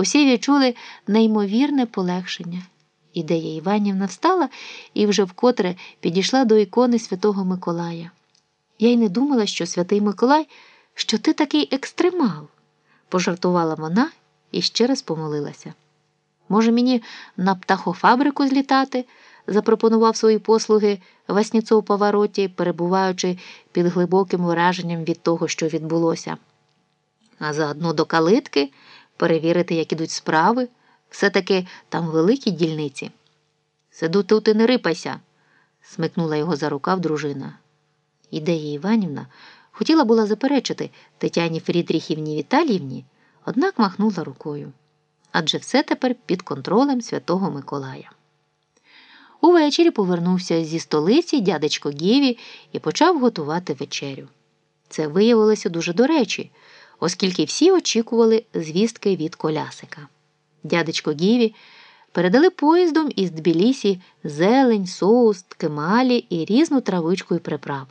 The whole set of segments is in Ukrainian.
Усі відчули неймовірне полегшення. Ідея Іванівна встала і вже вкотре підійшла до ікони Святого Миколая. Я й не думала, що святий Миколай, що ти такий екстремал, пожартувала вона і ще раз помолилася. Може, мені на птахофабрику злітати? запропонував свої послуги Васніцов повороті, перебуваючи під глибоким враженням від того, що відбулося. А заодно до калитки перевірити, як ідуть справи, все-таки там великі дільниці. Сиду тут і не рипайся, смикнула його за рукав дружина. Ідея Іванівна хотіла була заперечити Тетяні Фрідріхівні Віталіївні, однак махнула рукою. Адже все тепер під контролем Святого Миколая. Увечері повернувся зі столиці дядечко Гєві і почав готувати вечерю. Це виявилося дуже до речі, оскільки всі очікували звістки від колясика. Дядечко Гіві передали поїздом із Тбілісі зелень, соус, ткемалі і різну травичку і приправи.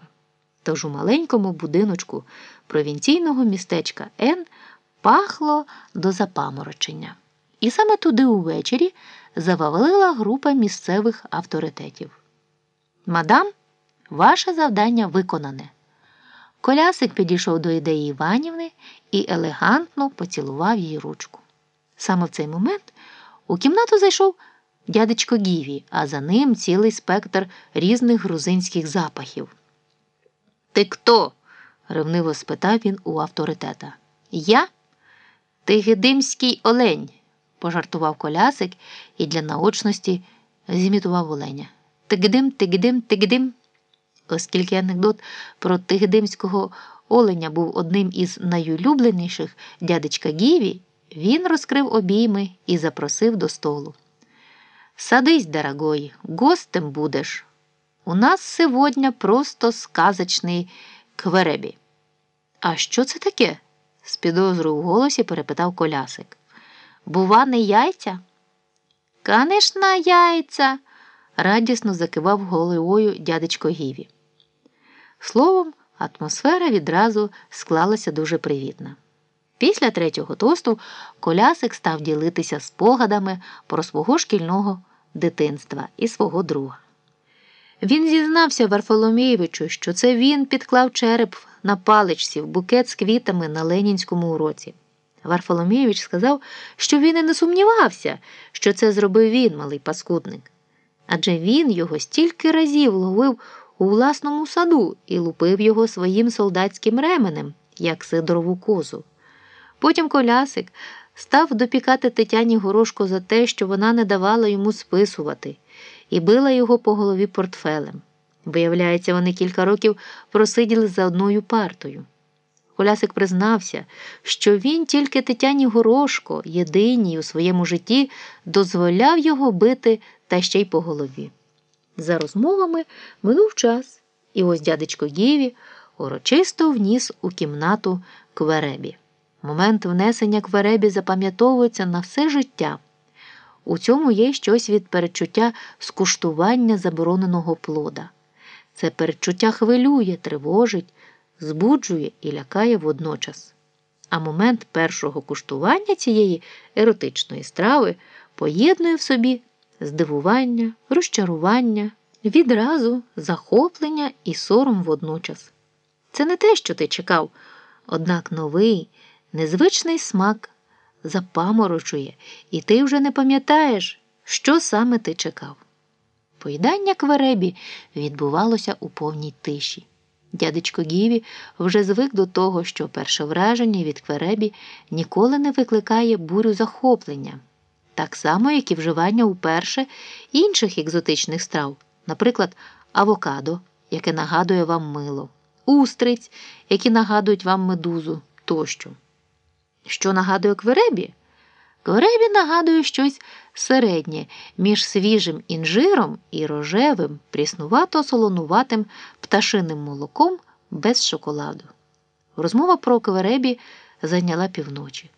Тож у маленькому будиночку провінційного містечка Н пахло до запаморочення. І саме туди увечері завалила група місцевих авторитетів. Мадам, ваше завдання виконане. Колясик підійшов до ідеї Іванівни і елегантно поцілував її ручку. Саме в цей момент у кімнату зайшов дядечко Гіві, а за ним цілий спектр різних грузинських запахів. Ти хто? ревниво спитав він у авторитета. Я? Ти гидимський олень, пожартував колясик і для наочності зімітував оленя. Тигдим, тигдим, тигдим. Оскільки анекдот про тигдимського оленя був одним із найулюбленіших дядечка Гіві, він розкрив обійми і запросив до столу. Садись, дорогой, гостем будеш. У нас сьогодні просто сказочний кверебі. А що це таке? з підозрою в голосі перепитав колясик. Бува, не яйця? Конечно, яйця, радісно закивав головою дядечко Гіві. Словом, атмосфера відразу склалася дуже привітна. Після третього тосту колясик став ділитися спогадами про свого шкільного дитинства і свого друга. Він зізнався Варфоломєєвичу, що це він підклав череп на паличці в букет з квітами на Ленінському уроці. Варфоломєєвич сказав, що він і не сумнівався, що це зробив він, малий паскудник. Адже він його стільки разів ловив у власному саду і лупив його своїм солдатським ременем, як Сидорову козу. Потім колясик став допікати Тетяні Горошко за те, що вона не давала йому списувати, і била його по голові портфелем. Виявляється, вони кілька років просиділи за одною партою. Колясик признався, що він тільки Тетяні Горошко, єдиній у своєму житті, дозволяв його бити та ще й по голові. За розмовами минув час, і ось дядечко Гіві урочисто вніс у кімнату кверебі. Момент внесення кверебі запам'ятовується на все життя. У цьому є щось від передчуття скуштування забороненого плода. Це передчуття хвилює, тривожить, збуджує і лякає водночас. А момент першого куштування цієї еротичної страви поєднує в собі здивування, розчарування, відразу захоплення і сором водночас. Це не те, що ти чекав, однак новий, незвичний смак запаморочує, і ти вже не пам'ятаєш, що саме ти чекав. Поїдання кверебі відбувалося у повній тиші. Дядечко Гіві вже звик до того, що перше враження від кверебі ніколи не викликає бурю захоплення, так само, як і вживання уперше інших екзотичних страв, наприклад, авокадо, яке нагадує вам мило, устриць, які нагадують вам медузу тощо. Що нагадує кверебі? Кверебі нагадує щось середнє між свіжим інжиром і рожевим, пріснувато солонуватим пташиним молоком без шоколаду. Розмова про кверебі зайняла півночі.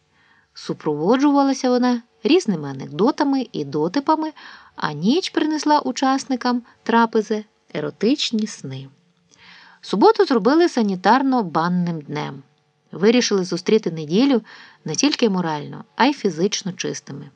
Супроводжувалася вона різними анекдотами і дотипами, а ніч принесла учасникам трапези еротичні сни. Суботу зробили санітарно банним днем. Вирішили зустріти неділю не тільки морально, а й фізично чистими.